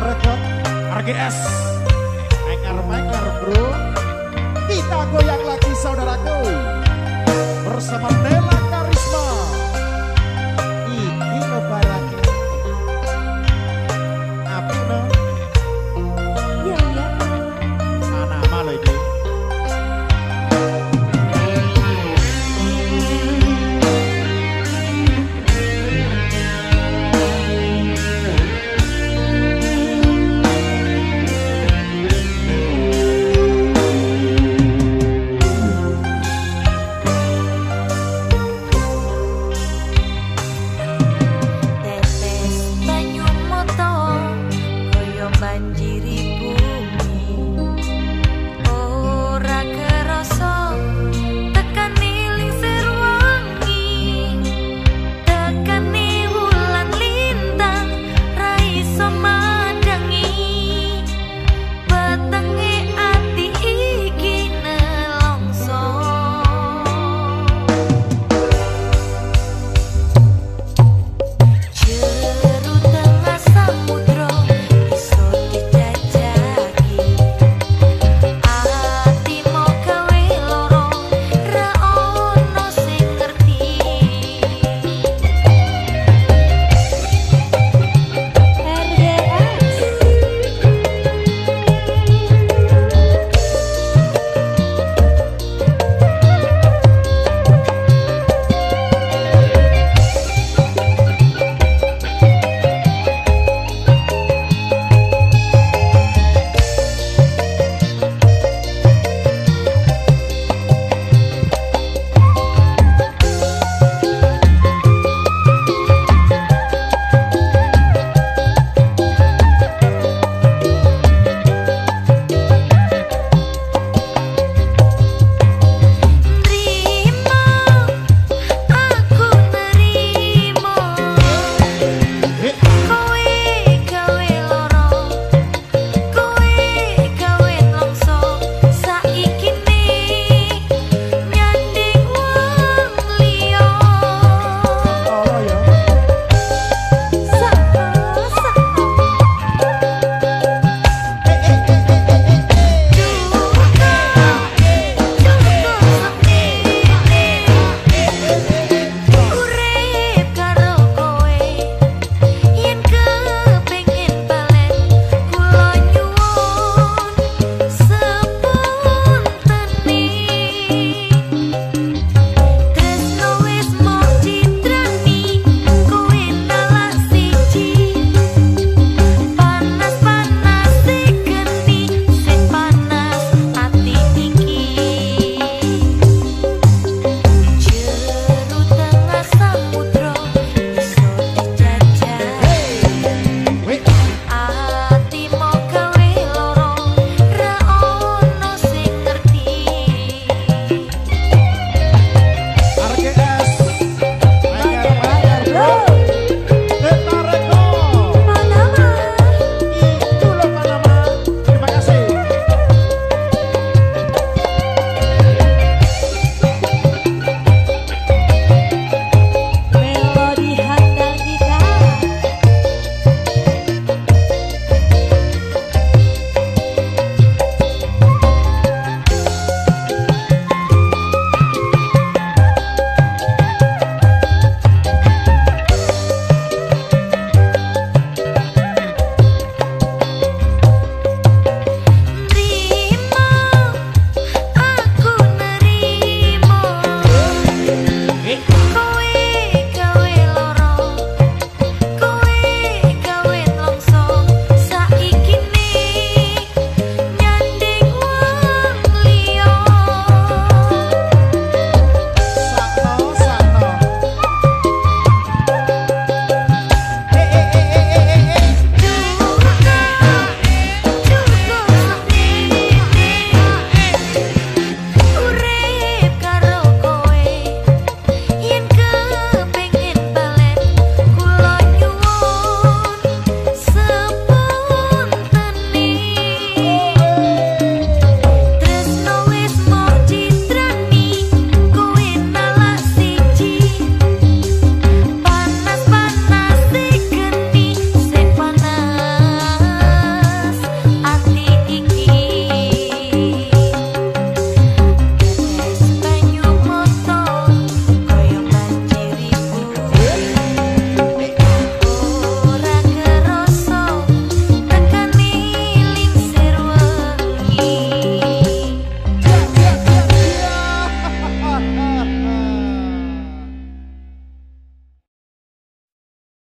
Record RGS Maker-maker bro membanjiri